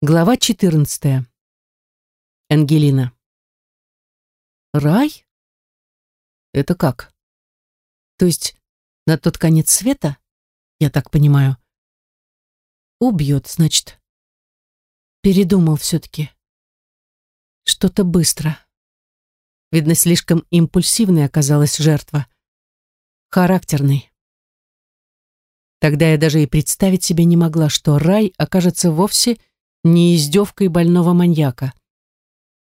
Глава 14. Ангелина. Рай? Это как? То есть на тот конец света? Я так понимаю. Убьет, значит. Передумал все-таки. Что-то быстро. Видно, слишком импульсивной оказалась жертва. Характерный. Тогда я даже и представить себе не могла, что рай окажется вовсе не издевкой больного маньяка,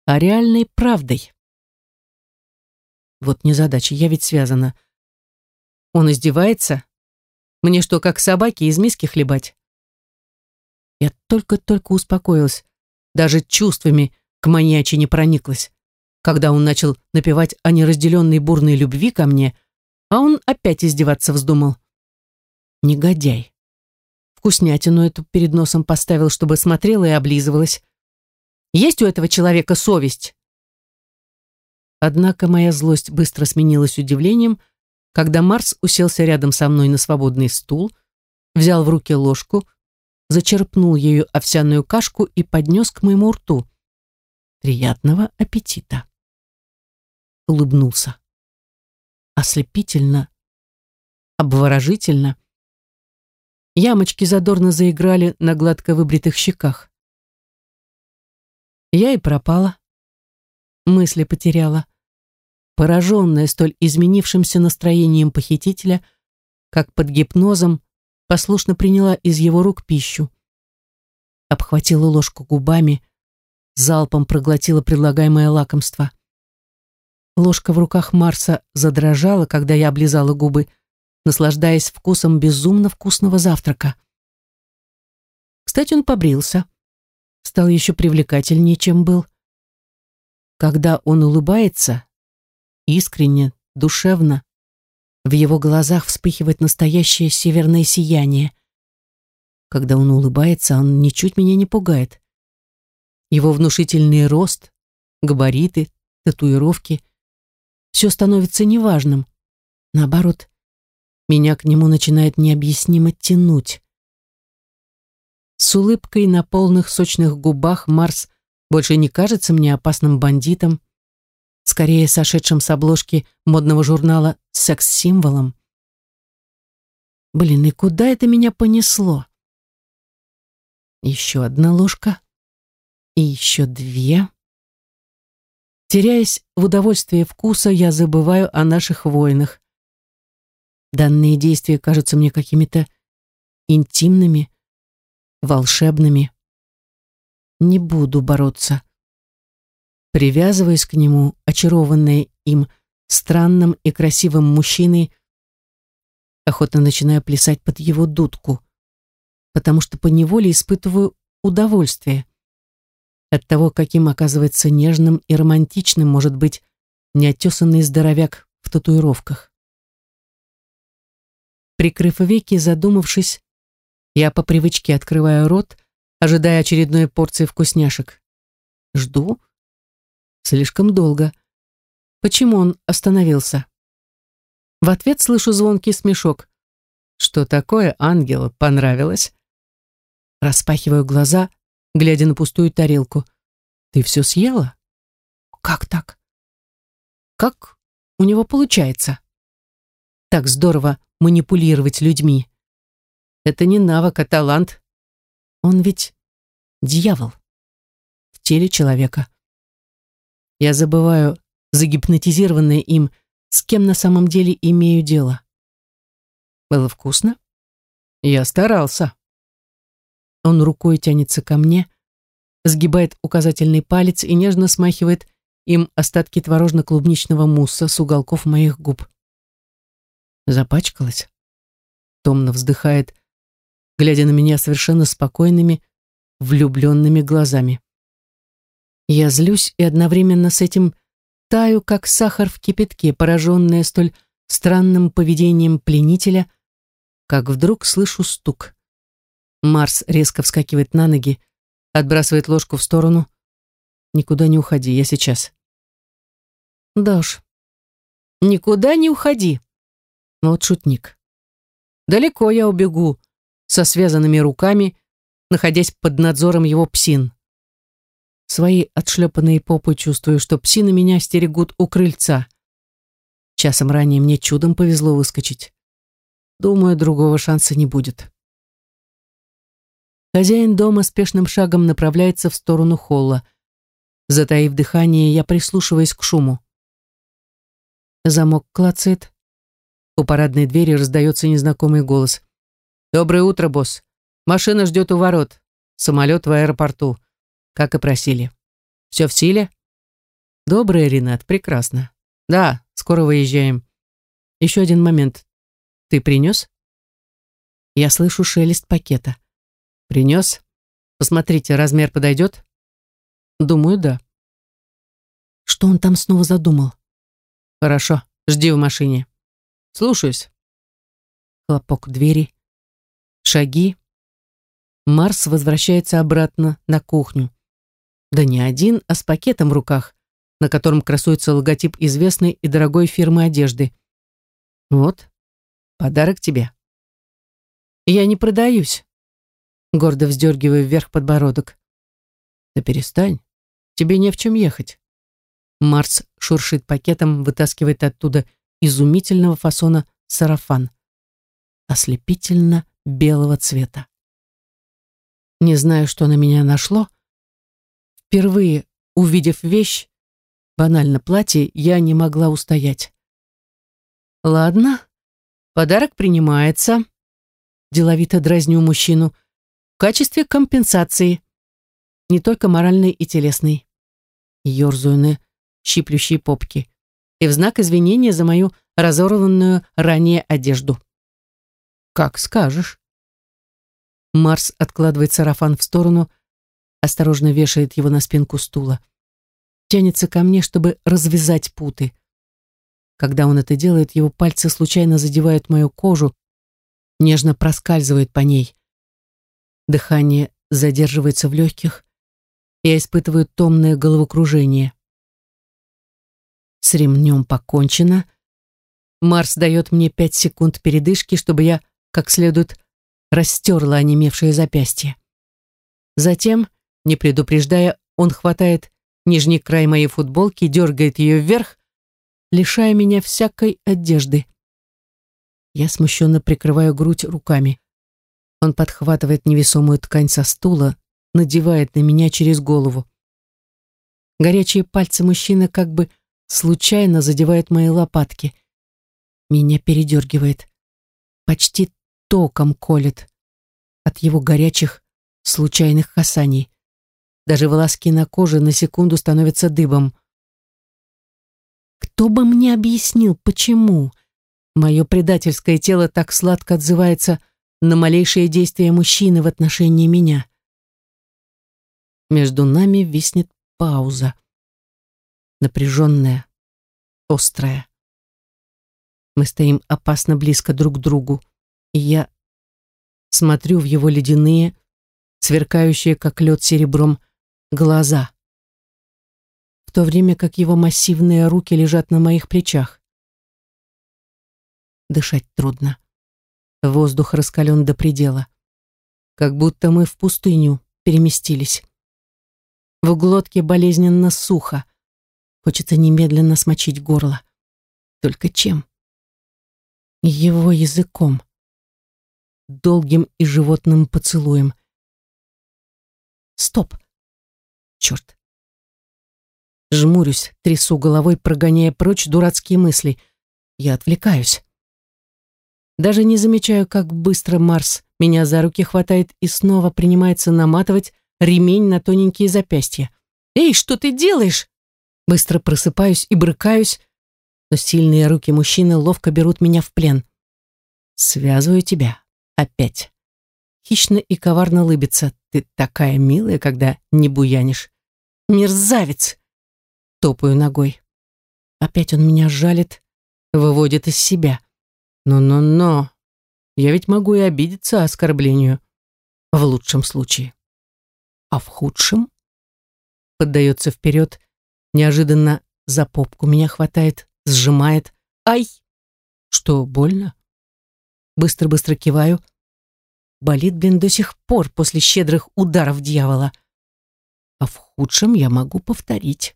а реальной правдой. Вот незадача, я ведь связана. Он издевается? Мне что, как собаки из миски хлебать? Я только-только успокоилась, даже чувствами к маньяче не прониклась, когда он начал напевать о неразделенной бурной любви ко мне, а он опять издеваться вздумал. Негодяй. Вкуснятину эту перед носом поставил, чтобы смотрела и облизывалась. Есть у этого человека совесть? Однако моя злость быстро сменилась удивлением, когда Марс уселся рядом со мной на свободный стул, взял в руки ложку, зачерпнул ею овсяную кашку и поднес к моему рту. Приятного аппетита. Улыбнулся. Ослепительно, обворожительно. Ямочки задорно заиграли на гладко выбритых щеках. Я и пропала. Мысли потеряла. Пораженная столь изменившимся настроением похитителя, как под гипнозом, послушно приняла из его рук пищу. Обхватила ложку губами, залпом проглотила предлагаемое лакомство. Ложка в руках Марса задрожала, когда я облизала губы, наслаждаясь вкусом безумно вкусного завтрака. Кстати, он побрился. Стал еще привлекательнее, чем был. Когда он улыбается, искренне, душевно, в его глазах вспыхивает настоящее северное сияние. Когда он улыбается, он ничуть меня не пугает. Его внушительный рост, габариты, татуировки — все становится неважным. Наоборот, меня к нему начинает необъяснимо тянуть. С улыбкой на полных сочных губах Марс больше не кажется мне опасным бандитом, скорее сошедшим с обложки модного журнала секс-символом. Блин, и куда это меня понесло? Еще одна ложка. И еще две. Теряясь в удовольствии вкуса, я забываю о наших войнах. Данные действия кажутся мне какими-то интимными, волшебными. Не буду бороться. Привязываясь к нему, очарованная им странным и красивым мужчиной, охотно начинаю плясать под его дудку, потому что поневоле испытываю удовольствие от того, каким оказывается нежным и романтичным может быть неотесанный здоровяк в татуировках. Прикрыв веки, задумавшись, я по привычке открываю рот, ожидая очередной порции вкусняшек. Жду. Слишком долго. Почему он остановился? В ответ слышу звонкий смешок. Что такое, ангел, понравилось? Распахиваю глаза, глядя на пустую тарелку. Ты все съела? Как так? Как у него получается? Так здорово манипулировать людьми. Это не навык, а талант. Он ведь дьявол в теле человека. Я забываю, загипнотизированная им, с кем на самом деле имею дело. Было вкусно? Я старался. Он рукой тянется ко мне, сгибает указательный палец и нежно смахивает им остатки творожно-клубничного мусса с уголков моих губ. Запачкалась? Томно вздыхает, глядя на меня совершенно спокойными, влюбленными глазами. Я злюсь и одновременно с этим таю, как сахар в кипятке, пораженная столь странным поведением пленителя, как вдруг слышу стук. Марс резко вскакивает на ноги, отбрасывает ложку в сторону. «Никуда не уходи, я сейчас». «Да уж, никуда не уходи», вот шутник. Далеко я убегу, со связанными руками, находясь под надзором его псин. Своей отшлепанной попой чувствую, что псины меня стерегут у крыльца. Часом ранее мне чудом повезло выскочить. Думаю, другого шанса не будет. Хозяин дома спешным шагом направляется в сторону холла. Затаив дыхание, я прислушиваюсь к шуму. Замок клацает. У парадной двери раздается незнакомый голос. «Доброе утро, босс. Машина ждет у ворот. Самолет в аэропорту. Как и просили. Все в силе?» «Доброе, Ренат, прекрасно. Да, скоро выезжаем. Еще один момент. Ты принес?» Я слышу шелест пакета. «Принес? Посмотрите, размер подойдет?» «Думаю, да». Что он там снова задумал? «Хорошо, жди в машине». «Слушаюсь». Хлопок двери. Шаги. Марс возвращается обратно на кухню. Да не один, а с пакетом в руках, на котором красуется логотип известной и дорогой фирмы одежды. Вот, подарок тебе. Я не продаюсь. Гордо вздергиваю вверх подбородок. Да перестань, тебе не в чем ехать. Марс шуршит пакетом, вытаскивает оттуда изумительного фасона сарафан. Ослепительно белого цвета. Не знаю, что на меня нашло. Впервые, увидев вещь, банально платье, я не могла устоять. Ладно, подарок принимается. Деловито дразню мужчину. В качестве компенсации. Не только моральной и телесной. Ёрзаю на щиплющие попки, и в знак извинения за мою разорванную ранее одежду. «Как скажешь». Марс откладывает сарафан в сторону, осторожно вешает его на спинку стула. Тянется ко мне, чтобы развязать путы. Когда он это делает, его пальцы случайно задевают мою кожу, нежно проскальзывают по ней. Дыхание задерживается в легких, я испытываю томное головокружение. С ремнем покончено. Марс дает мне пять секунд передышки, чтобы я как следует растерла онемевшее запястье. Затем, не предупреждая, он хватает нижний край моей футболки, дергает ее вверх, лишая меня всякой одежды. Я смущенно прикрываю грудь руками. Он подхватывает невесомую ткань со стула, надевает на меня через голову. Горячие пальцы мужчины как бы случайно задевает мои лопатки. Меня передергивает. Почти током колет от его горячих, случайных касаний. Даже волоски на коже на секунду становятся дыбом. Кто бы мне объяснил, почему мое предательское тело так сладко отзывается на малейшие действия мужчины в отношении меня? Между нами виснет пауза напряженная, острая. Мы стоим опасно близко друг к другу, и я смотрю в его ледяные, сверкающие, как лед серебром, глаза, в то время как его массивные руки лежат на моих плечах. Дышать трудно. Воздух раскален до предела. Как будто мы в пустыню переместились. В глотке болезненно сухо. Хочется немедленно смочить горло. Только чем? Его языком. Долгим и животным поцелуем. Стоп. Черт. Жмурюсь, трясу головой, прогоняя прочь дурацкие мысли. Я отвлекаюсь. Даже не замечаю, как быстро Марс меня за руки хватает и снова принимается наматывать ремень на тоненькие запястья. «Эй, что ты делаешь?» Быстро просыпаюсь и брыкаюсь, но сильные руки мужчины ловко берут меня в плен. Связываю тебя. Опять. Хищно и коварно лыбится. Ты такая милая, когда не буянишь. Мерзавец! Топаю ногой. Опять он меня жалит, выводит из себя. Но-но-но. Я ведь могу и обидеться оскорблению. В лучшем случае. А в худшем? Поддается вперед, Неожиданно за попку меня хватает, сжимает. Ай! Что, больно? Быстро-быстро киваю. болит, блин, до сих пор после щедрых ударов дьявола. А в худшем я могу повторить.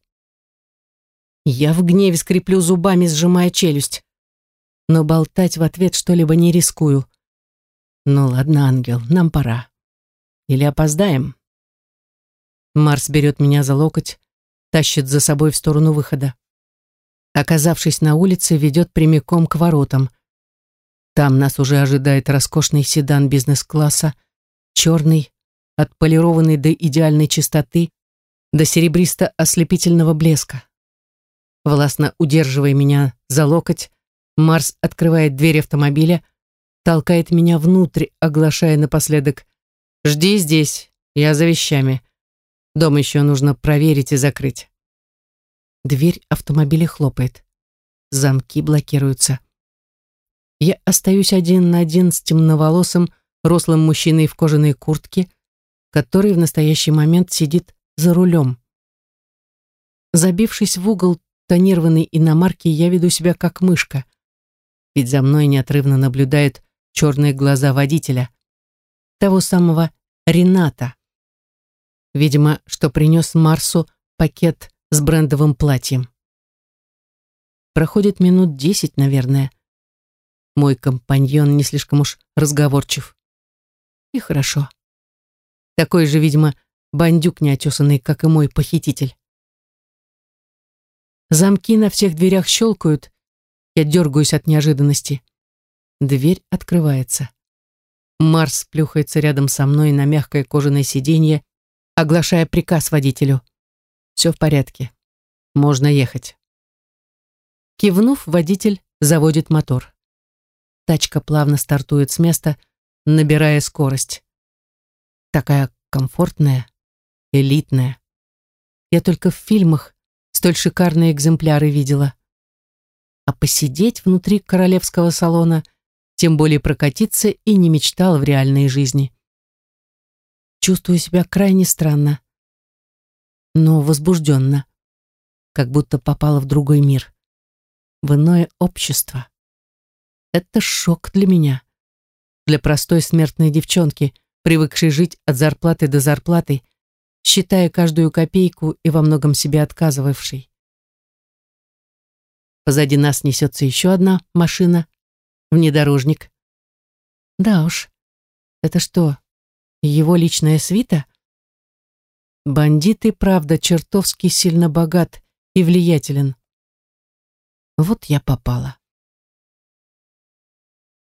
Я в гневе скреплю зубами, сжимая челюсть. Но болтать в ответ что-либо не рискую. Ну ладно, ангел, нам пора. Или опоздаем? Марс берет меня за локоть, тащит за собой в сторону выхода. Оказавшись на улице, ведет прямиком к воротам. Там нас уже ожидает роскошный седан бизнес-класса, черный, отполированный до идеальной чистоты, до серебристо-ослепительного блеска. Властно удерживая меня за локоть, Марс открывает дверь автомобиля, толкает меня внутрь, оглашая напоследок «Жди здесь, я за вещами. Дом еще нужно проверить и закрыть». Дверь автомобиля хлопает. Замки блокируются. Я остаюсь один на один с темноволосым, рослым мужчиной в кожаной куртке, который в настоящий момент сидит за рулем. Забившись в угол тонированной иномарки, я веду себя как мышка, ведь за мной неотрывно наблюдают черные глаза водителя, того самого Рената. Видимо, что принес Марсу пакет с брендовым платьем. Проходит минут десять, наверное. Мой компаньон не слишком уж разговорчив. И хорошо. Такой же, видимо, бандюк неотесанный, как и мой похититель. Замки на всех дверях щелкают. Я дергаюсь от неожиданности. Дверь открывается. Марс плюхается рядом со мной на мягкое кожаное сиденье, оглашая приказ водителю. Все в порядке. Можно ехать. Кивнув, водитель заводит мотор. Тачка плавно стартует с места, набирая скорость. Такая комфортная, элитная. Я только в фильмах столь шикарные экземпляры видела. А посидеть внутри королевского салона, тем более прокатиться, и не мечтала в реальной жизни. Чувствую себя крайне странно но возбужденно, как будто попала в другой мир, в иное общество. Это шок для меня, для простой смертной девчонки, привыкшей жить от зарплаты до зарплаты, считая каждую копейку и во многом себе отказывавшей. Позади нас несется еще одна машина, внедорожник. Да уж, это что, его личная свита? Бандит и правда чертовски сильно богат и влиятелен. Вот я попала.